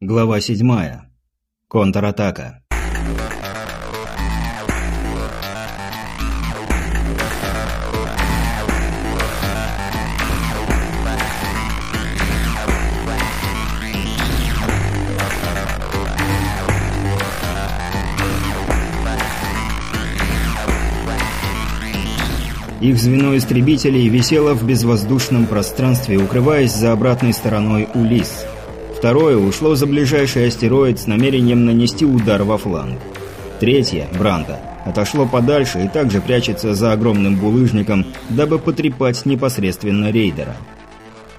Глава 7. Контратака. Их звено истребителей висело в безвоздушном пространстве, укрываясь за обратной стороной Улис – Второе ушло за ближайший астероид с намерением нанести удар во фланг. Третье, Бранта, отошло подальше и также прячется за огромным булыжником, дабы потрепать непосредственно рейдера.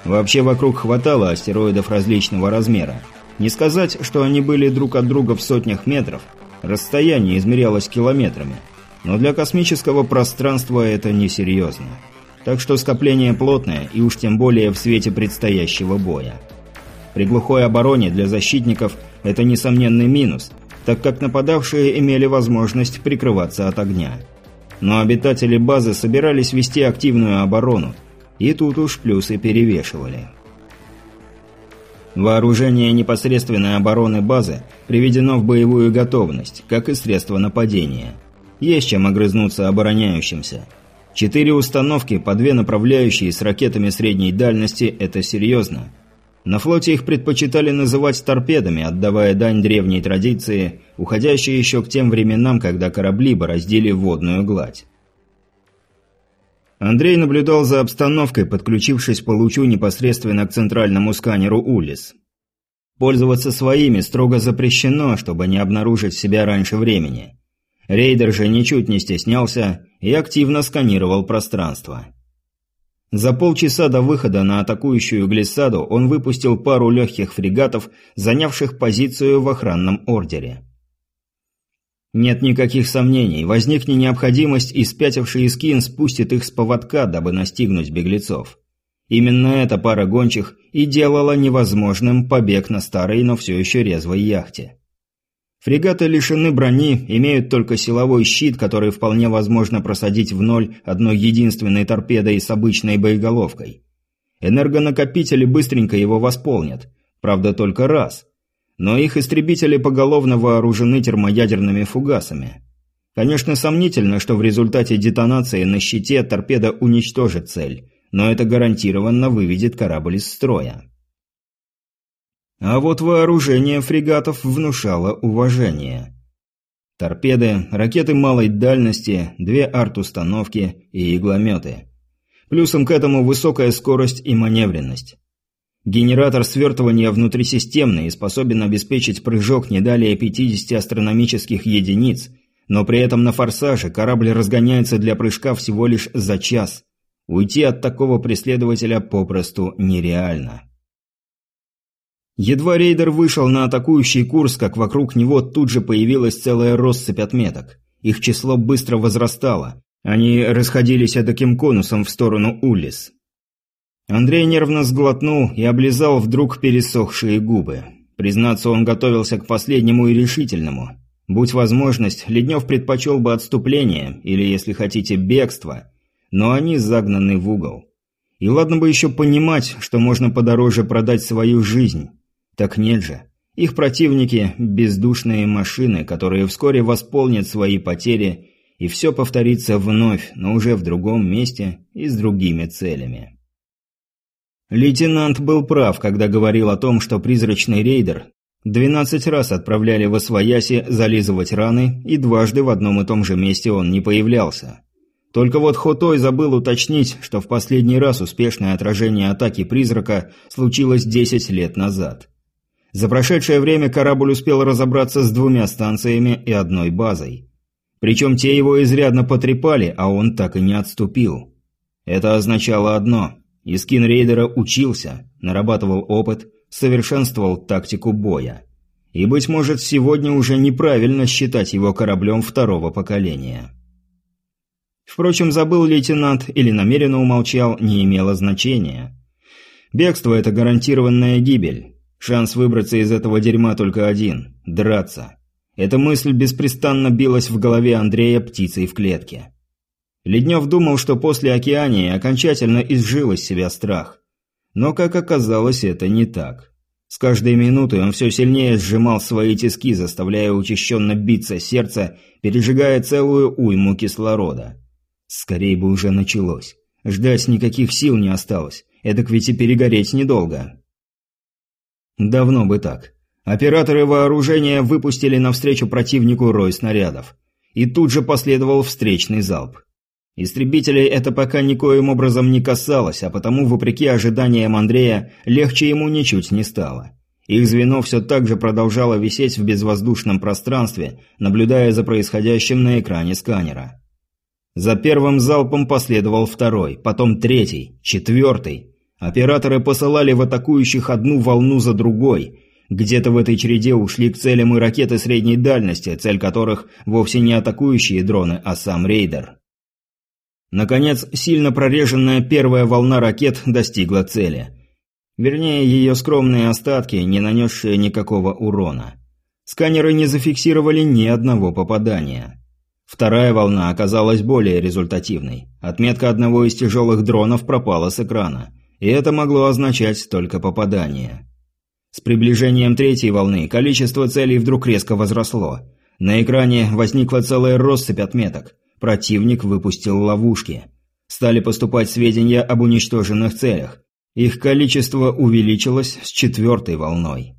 Вообще вокруг хватало астероидов различного размера. Не сказать, что они были друг от друга в сотнях метров, расстояние измерялось километрами, но для космического пространства это несерьезно. Так что скопление плотное, и уж тем более в свете предстоящего боя. При глухой обороне для защитников это несомненный минус, так как нападавшие имели возможность прикрываться от огня. Но обитатели базы собирались вести активную оборону, и тут уж плюсы перевешивали. Вооружение непосредственной обороны базы приведено в боевую готовность, как и средства нападения. Есть чем огрызнуться обороняющимся. Четыре установки по две направляющие с ракетами средней дальности – это серьезно. На флоте их предпочитали называть торпедами, отдавая дань древней традиции, уходящей еще к тем временам, когда корабли бороздили водную гладь. Андрей наблюдал за обстановкой, подключившись по лучу непосредственно к центральному сканеру Улисс. Пользоваться своими строго запрещено, чтобы не обнаружить себя раньше времени. Рейдер же ничуть не стеснялся и активно сканировал пространство. За полчаса до выхода на атакующую глиссаду он выпустил пару легких фрегатов, занявших позицию в охранном ордере. Нет никаких сомнений, возникнет необходимость, и спятивший Искин спустит их с поводка, дабы настигнуть беглецов. Именно эта пара гончих и делала невозможным побег на старой, но все еще резвой яхте. Фрегаты лишены брони, имеют только силовой щит, который вполне возможно просадить в ноль одной единственной торпедой с обычной боеголовкой. Энергонакопители быстренько его восполнят, правда только раз. Но их истребители поголовно вооружены термоядерными фугасами. Конечно, сомнительно, что в результате детонации на щите торпеда уничтожит цель, но это гарантированно выведет корабль из строя. А вот вооружение фрегатов внушало уважение. Торпеды, ракеты малой дальности, две арт-установки и иглометы. Плюсом к этому высокая скорость и маневренность. Генератор свертывания внутрисистемный и способен обеспечить прыжок не далее 50 астрономических единиц, но при этом на форсаже корабль разгоняется для прыжка всего лишь за час. Уйти от такого преследователя попросту нереально. Едва рейдер вышел на атакующий курс, как вокруг него тут же появилась целая россыпь отметок. Их число быстро возрастало. Они расходились таким конусом в сторону Улис. Андрей нервно сглотнул и облизал вдруг пересохшие губы. Признаться, он готовился к последнему и решительному. Будь возможность, Леднев предпочел бы отступление, или, если хотите, бегство. Но они загнаны в угол. И ладно бы еще понимать, что можно подороже продать свою жизнь. Так нет же. Их противники – бездушные машины, которые вскоре восполнят свои потери, и все повторится вновь, но уже в другом месте и с другими целями. Лейтенант был прав, когда говорил о том, что призрачный рейдер 12 раз отправляли в Освояси зализывать раны, и дважды в одном и том же месте он не появлялся. Только вот Хотой забыл уточнить, что в последний раз успешное отражение атаки призрака случилось 10 лет назад. За прошедшее время корабль успел разобраться с двумя станциями и одной базой. Причем те его изрядно потрепали, а он так и не отступил. Это означало одно – Искин рейдера учился, нарабатывал опыт, совершенствовал тактику боя. И, быть может, сегодня уже неправильно считать его кораблем второго поколения. Впрочем, забыл лейтенант или намеренно умолчал, не имело значения. Бегство – это гарантированная гибель. Шанс выбраться из этого дерьма только один – драться. Эта мысль беспрестанно билась в голове Андрея птицей в клетке. Леднев думал, что после океании окончательно изжил из себя страх. Но, как оказалось, это не так. С каждой минутой он все сильнее сжимал свои тиски, заставляя учащенно биться сердце, пережигая целую уйму кислорода. Скорее бы уже началось. Ждать никаких сил не осталось. Эдак ведь и перегореть недолго. Давно бы так. Операторы вооружения выпустили навстречу противнику рой снарядов. И тут же последовал встречный залп. Истребителей это пока никоим образом не касалось, а потому, вопреки ожиданиям Андрея, легче ему ничуть не стало. Их звено все так же продолжало висеть в безвоздушном пространстве, наблюдая за происходящим на экране сканера. За первым залпом последовал второй, потом третий, четвертый. Операторы посылали в атакующих одну волну за другой. Где-то в этой череде ушли к целям и ракеты средней дальности, цель которых вовсе не атакующие дроны, а сам рейдер. Наконец, сильно прореженная первая волна ракет достигла цели. Вернее, ее скромные остатки, не нанесшие никакого урона. Сканеры не зафиксировали ни одного попадания. Вторая волна оказалась более результативной. Отметка одного из тяжелых дронов пропала с экрана. И это могло означать только попадание. С приближением третьей волны количество целей вдруг резко возросло. На экране возникла целая россыпь отметок. Противник выпустил ловушки. Стали поступать сведения об уничтоженных целях. Их количество увеличилось с четвертой волной.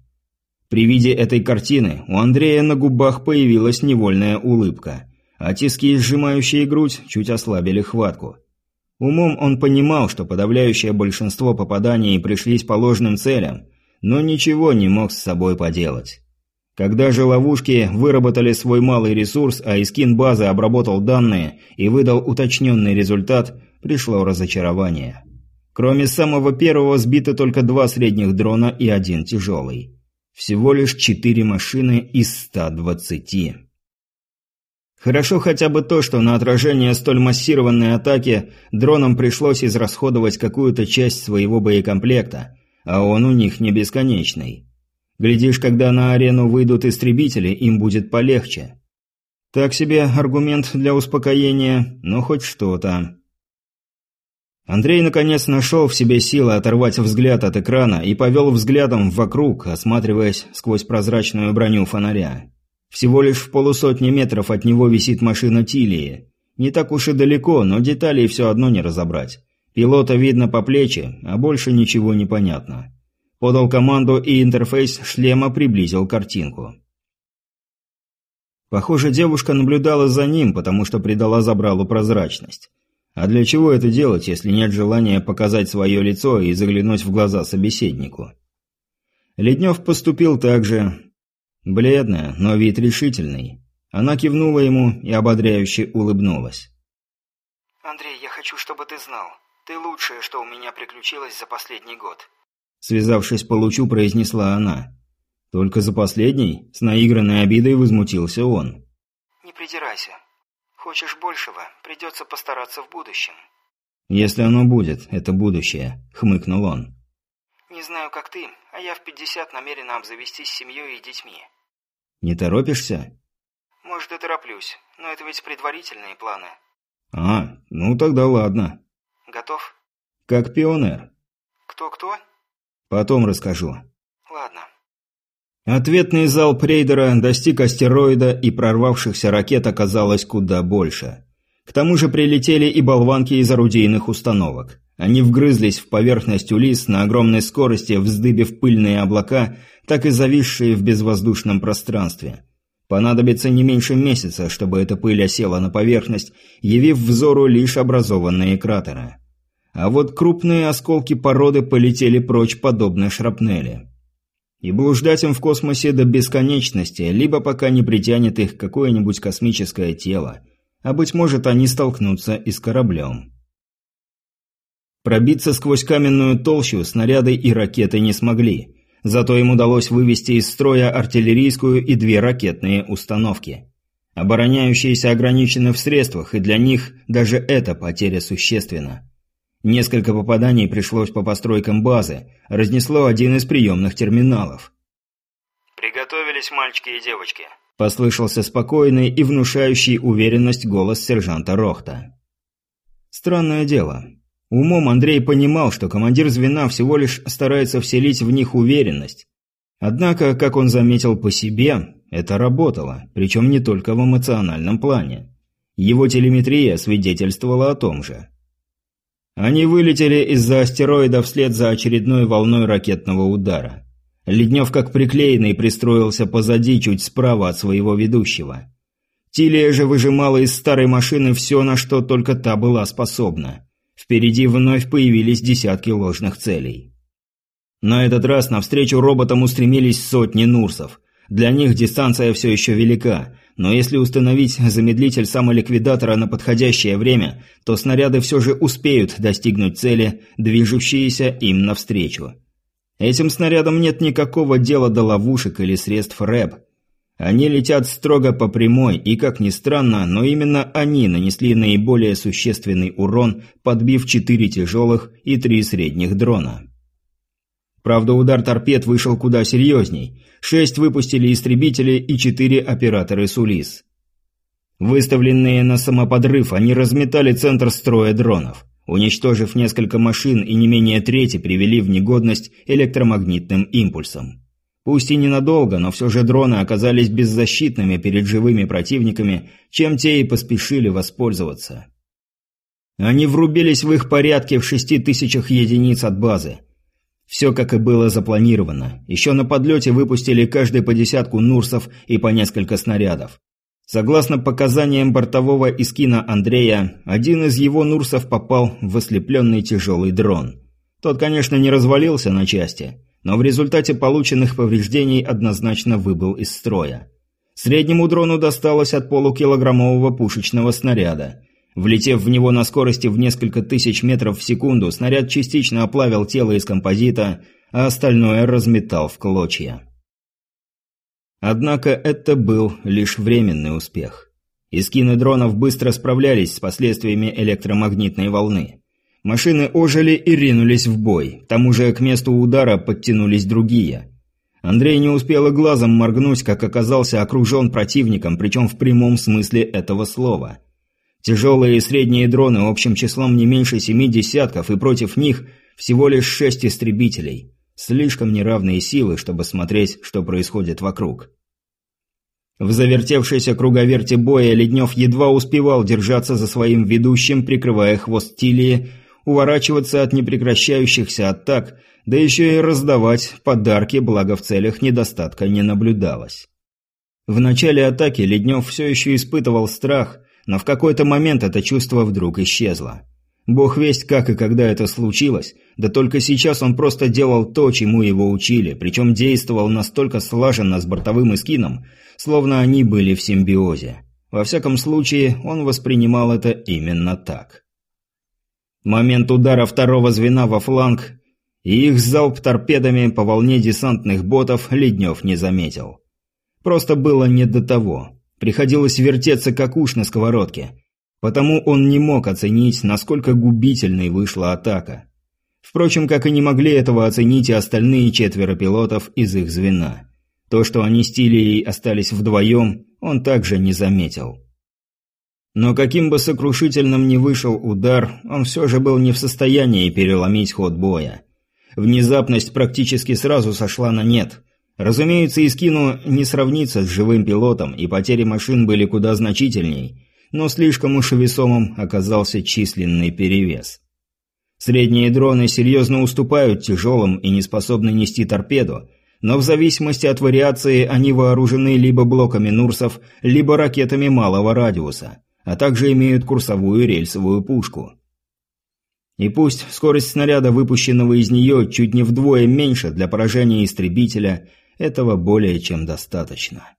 При виде этой картины у Андрея на губах появилась невольная улыбка, а тиски, сжимающие грудь, чуть ослабили хватку. Умом он понимал, что подавляющее большинство попаданий пришлись по ложным целям, но ничего не мог с собой поделать. Когда же ловушки выработали свой малый ресурс, а Искин базы обработал данные и выдал уточненный результат, пришло разочарование. Кроме самого первого сбито только два средних дрона и один тяжелый. Всего лишь четыре машины из 120. Хорошо хотя бы то, что на отражение столь массированной атаки дронам пришлось израсходовать какую-то часть своего боекомплекта, а он у них не бесконечный. Глядишь, когда на арену выйдут истребители, им будет полегче. Так себе аргумент для успокоения, но хоть что-то. Андрей наконец нашел в себе силы оторвать взгляд от экрана и повел взглядом вокруг, осматриваясь сквозь прозрачную броню фонаря. Всего лишь в полусотни метров от него висит машина Тилии. Не так уж и далеко, но деталей все одно не разобрать. Пилота видно по плечи, а больше ничего не понятно. Подал команду, и интерфейс шлема приблизил картинку. Похоже, девушка наблюдала за ним, потому что придала забралу прозрачность. А для чего это делать, если нет желания показать свое лицо и заглянуть в глаза собеседнику? Леднев поступил так же. Бледная, но вид решительный. Она кивнула ему и ободряюще улыбнулась. «Андрей, я хочу, чтобы ты знал. Ты лучшее, что у меня приключилось за последний год. Связавшись по лучу, произнесла она. Только за последний, с наигранной обидой возмутился он. «Не придирайся. Хочешь большего, придется постараться в будущем». «Если оно будет, это будущее», — хмыкнул он. «Не знаю, как ты, а я в пятьдесят намерена обзавестись семьей и детьми». «Не торопишься?» «Может, и тороплюсь, но это ведь предварительные планы». «А, ну тогда ладно». «Готов?» «Как пионер». «Кто-кто?» Потом расскажу. Ладно. Ответный залп рейдера достиг астероида, и прорвавшихся ракет оказалось куда больше. К тому же прилетели и болванки из орудийных установок. Они вгрызлись в поверхность Улис на огромной скорости, вздыбив пыльные облака, так и зависшие в безвоздушном пространстве. Понадобится не меньше месяца, чтобы эта пыль осела на поверхность, явив взору лишь образованные кратеры а вот крупные осколки породы полетели прочь подобно шрапнели. И блуждать им в космосе до бесконечности, либо пока не притянет их какое-нибудь космическое тело, а быть может они столкнутся и с кораблем. Пробиться сквозь каменную толщу снаряды и ракеты не смогли, зато им удалось вывести из строя артиллерийскую и две ракетные установки. Обороняющиеся ограничены в средствах, и для них даже эта потеря существенна. Несколько попаданий пришлось по постройкам базы, разнесло один из приемных терминалов. «Приготовились мальчики и девочки», – послышался спокойный и внушающий уверенность голос сержанта Рохта. Странное дело. Умом Андрей понимал, что командир звена всего лишь старается вселить в них уверенность, Однако, как он заметил по себе, это работало, причем не только в эмоциональном плане. Его телеметрия свидетельствовала о том же. Они вылетели из-за астероида вслед за очередной волной ракетного удара. Леднев как приклеенный пристроился позади, чуть справа от своего ведущего. Тилия же выжимала из старой машины все, на что только та была способна. Впереди вновь появились десятки ложных целей. На этот раз навстречу роботам устремились сотни Нурсов. Для них дистанция все еще велика, но если установить замедлитель самоликвидатора на подходящее время, то снаряды все же успеют достигнуть цели, движущиеся им навстречу. Этим снарядам нет никакого дела до ловушек или средств РЭБ. Они летят строго по прямой, и, как ни странно, но именно они нанесли наиболее существенный урон, подбив четыре тяжелых и три средних дрона. Правда, удар торпед вышел куда серьезней. Шесть выпустили истребители и четыре операторы Сулис. Выставленные на самоподрыв, они разметали центр строя дронов. Уничтожив несколько машин и не менее трети привели в негодность электромагнитным импульсом. Пусть и ненадолго, но все же дроны оказались беззащитными перед живыми противниками, чем те и поспешили воспользоваться. Они врубились в их порядке в шести тысячах единиц от базы – все как и было запланировано. Еще на подлете выпустили каждый по десятку Нурсов и по несколько снарядов. Согласно показаниям бортового искина Андрея, один из его Нурсов попал в ослепленный тяжелый дрон. Тот, конечно, не развалился на части, но в результате полученных повреждений однозначно выбыл из строя. Среднему дрону досталось от полукилограммового пушечного снаряда – Влетев в него на скорости в несколько тысяч метров в секунду, снаряд частично оплавил тело из композита, а остальное разметал в клочья. Однако это был лишь временный успех. Искины дронов быстро справлялись с последствиями электромагнитной волны. Машины ожили и ринулись в бой. К тому же к месту удара подтянулись другие. Андрей не успел и глазом моргнуть, как оказался окружен противником, причем в прямом смысле этого слова – Тяжелые и средние дроны общим числом не меньше семи десятков, и против них всего лишь шесть истребителей. Слишком неравные силы, чтобы смотреть, что происходит вокруг. В завертевшейся круговерте боя Леднев едва успевал держаться за своим ведущим, прикрывая хвост Тилии, уворачиваться от непрекращающихся атак, да еще и раздавать подарки, благо в целях недостатка не наблюдалось. В начале атаки Леднев все еще испытывал страх – но в какой-то момент это чувство вдруг исчезло. Бог весть, как и когда это случилось, да только сейчас он просто делал то, чему его учили, причем действовал настолько слаженно с бортовым эскином, словно они были в симбиозе. Во всяком случае, он воспринимал это именно так. Момент удара второго звена во фланг и их залп торпедами по волне десантных ботов Леднев не заметил. Просто было не до того. Приходилось вертеться как уж на сковородке. Потому он не мог оценить, насколько губительной вышла атака. Впрочем, как и не могли этого оценить и остальные четверо пилотов из их звена. То, что они с Тилией остались вдвоем, он также не заметил. Но каким бы сокрушительным ни вышел удар, он все же был не в состоянии переломить ход боя. Внезапность практически сразу сошла на нет. Разумеется, Искину не сравнится с живым пилотом, и потери машин были куда значительней, но слишком уж весомым оказался численный перевес. Средние дроны серьезно уступают тяжелым и не способны нести торпеду, но в зависимости от вариации они вооружены либо блоками Нурсов, либо ракетами малого радиуса, а также имеют курсовую рельсовую пушку. И пусть скорость снаряда, выпущенного из нее, чуть не вдвое меньше для поражения истребителя – этого более чем достаточно.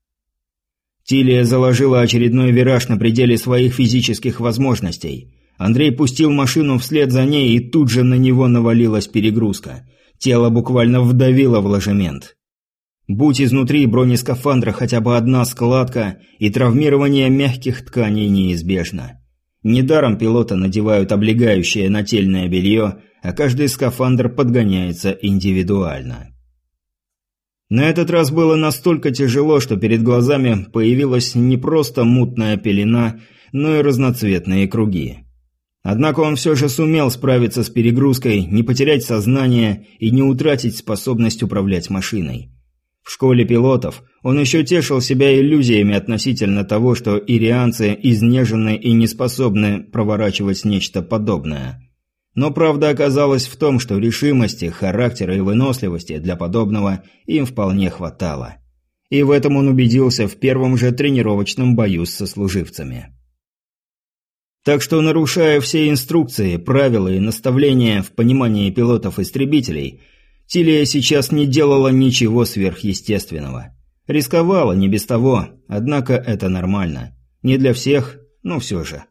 Тилия заложила очередной вираж на пределе своих физических возможностей. Андрей пустил машину вслед за ней, и тут же на него навалилась перегрузка. Тело буквально вдавило в ложемент. Будь изнутри бронескафандра хотя бы одна складка, и травмирование мягких тканей неизбежно. Недаром пилота надевают облегающее нательное белье, а каждый скафандр подгоняется индивидуально. На этот раз было настолько тяжело, что перед глазами появилась не просто мутная пелена, но и разноцветные круги. Однако он все же сумел справиться с перегрузкой, не потерять сознание и не утратить способность управлять машиной. В школе пилотов он еще тешил себя иллюзиями относительно того, что ирианцы изнежены и не способны проворачивать нечто подобное. Но правда оказалась в том, что решимости, характера и выносливости для подобного им вполне хватало. И в этом он убедился в первом же тренировочном бою с сослуживцами. Так что, нарушая все инструкции, правила и наставления в понимании пилотов-истребителей, Тилия сейчас не делала ничего сверхъестественного. Рисковала, не без того, однако это нормально. Не для всех, но все же.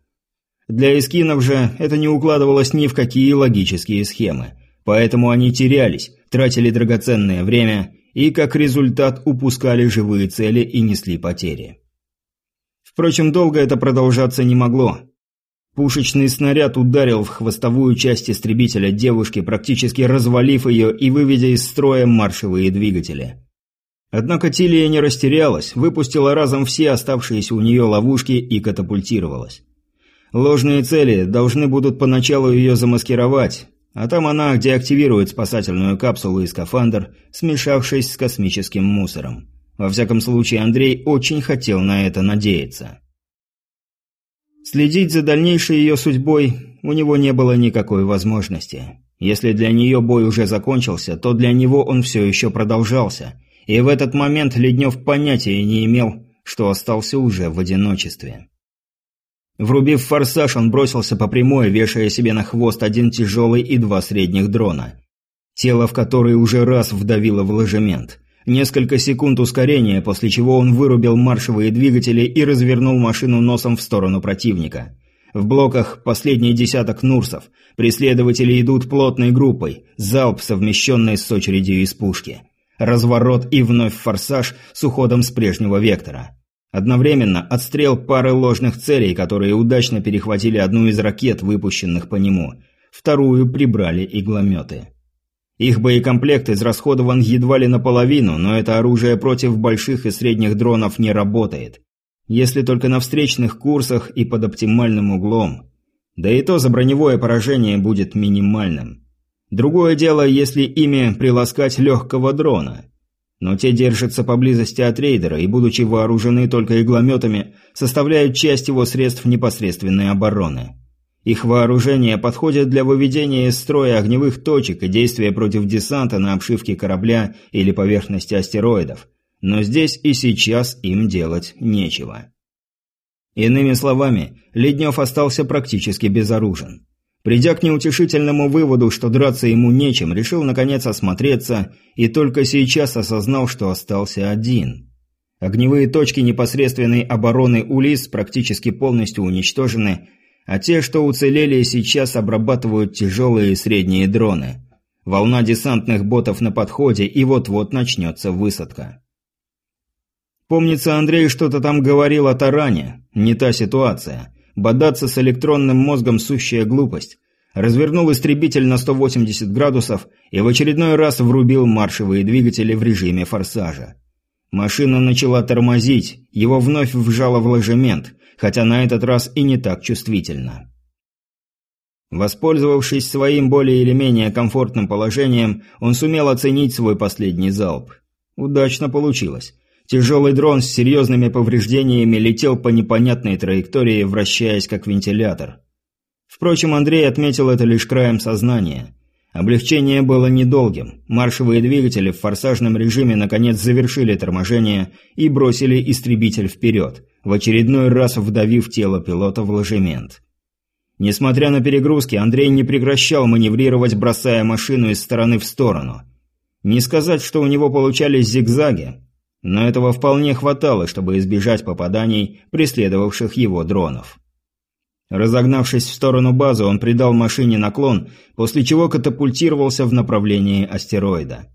Для эскинов же это не укладывалось ни в какие логические схемы. Поэтому они терялись, тратили драгоценное время и, как результат, упускали живые цели и несли потери. Впрочем, долго это продолжаться не могло. Пушечный снаряд ударил в хвостовую часть истребителя девушки, практически развалив ее и выведя из строя маршевые двигатели. Однако Тилия не растерялась, выпустила разом все оставшиеся у нее ловушки и катапультировалась. Ложные цели должны будут поначалу ее замаскировать, а там она деактивирует спасательную капсулу и скафандр, смешавшись с космическим мусором. Во всяком случае, Андрей очень хотел на это надеяться. Следить за дальнейшей ее судьбой у него не было никакой возможности. Если для нее бой уже закончился, то для него он все еще продолжался, и в этот момент Леднев понятия не имел, что остался уже в одиночестве. Врубив форсаж, он бросился по прямой, вешая себе на хвост один тяжелый и два средних дрона. Тело в которое уже раз вдавило в ложемент. Несколько секунд ускорения, после чего он вырубил маршевые двигатели и развернул машину носом в сторону противника. В блоках последний десяток Нурсов. Преследователи идут плотной группой. Залп, совмещенный с очередью из пушки. Разворот и вновь форсаж с уходом с прежнего вектора. Одновременно отстрел пары ложных целей, которые удачно перехватили одну из ракет, выпущенных по нему. Вторую прибрали иглометы. Их боекомплект израсходован едва ли наполовину, но это оружие против больших и средних дронов не работает. Если только на встречных курсах и под оптимальным углом. Да и то за броневое поражение будет минимальным. Другое дело, если ими приласкать легкого дрона. Но те держатся поблизости от рейдера и, будучи вооружены только иглометами, составляют часть его средств непосредственной обороны. Их вооружение подходит для выведения из строя огневых точек и действия против десанта на обшивке корабля или поверхности астероидов. Но здесь и сейчас им делать нечего. Иными словами, Леднев остался практически безоружен. Придя к неутешительному выводу, что драться ему нечем, решил наконец осмотреться и только сейчас осознал, что остался один. Огневые точки непосредственной обороны Улис практически полностью уничтожены, а те, что уцелели, сейчас обрабатывают тяжелые и средние дроны. Волна десантных ботов на подходе, и вот-вот начнется высадка. Помнится, Андрей что-то там говорил о таране. Не та ситуация. Бодаться с электронным мозгом – сущая глупость. Развернул истребитель на 180 градусов и в очередной раз врубил маршевые двигатели в режиме форсажа. Машина начала тормозить, его вновь вжало в ложемент, хотя на этот раз и не так чувствительно. Воспользовавшись своим более или менее комфортным положением, он сумел оценить свой последний залп. Удачно получилось. Тяжелый дрон с серьезными повреждениями летел по непонятной траектории, вращаясь как вентилятор. Впрочем, Андрей отметил это лишь краем сознания. Облегчение было недолгим. Маршевые двигатели в форсажном режиме наконец завершили торможение и бросили истребитель вперед, в очередной раз вдавив тело пилота в ложемент. Несмотря на перегрузки, Андрей не прекращал маневрировать, бросая машину из стороны в сторону. Не сказать, что у него получались зигзаги, но этого вполне хватало, чтобы избежать попаданий преследовавших его дронов. Разогнавшись в сторону базы, он придал машине наклон, после чего катапультировался в направлении астероида.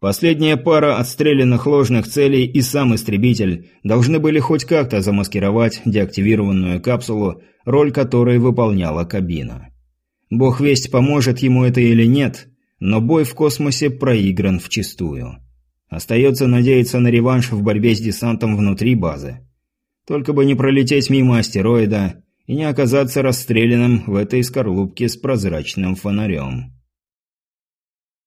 Последняя пара отстрелянных ложных целей и сам истребитель должны были хоть как-то замаскировать деактивированную капсулу, роль которой выполняла кабина. Бог весть, поможет ему это или нет, но бой в космосе проигран вчистую. Остается надеяться на реванш в борьбе с десантом внутри базы. Только бы не пролететь мимо астероида и не оказаться расстрелянным в этой скорлупке с прозрачным фонарем.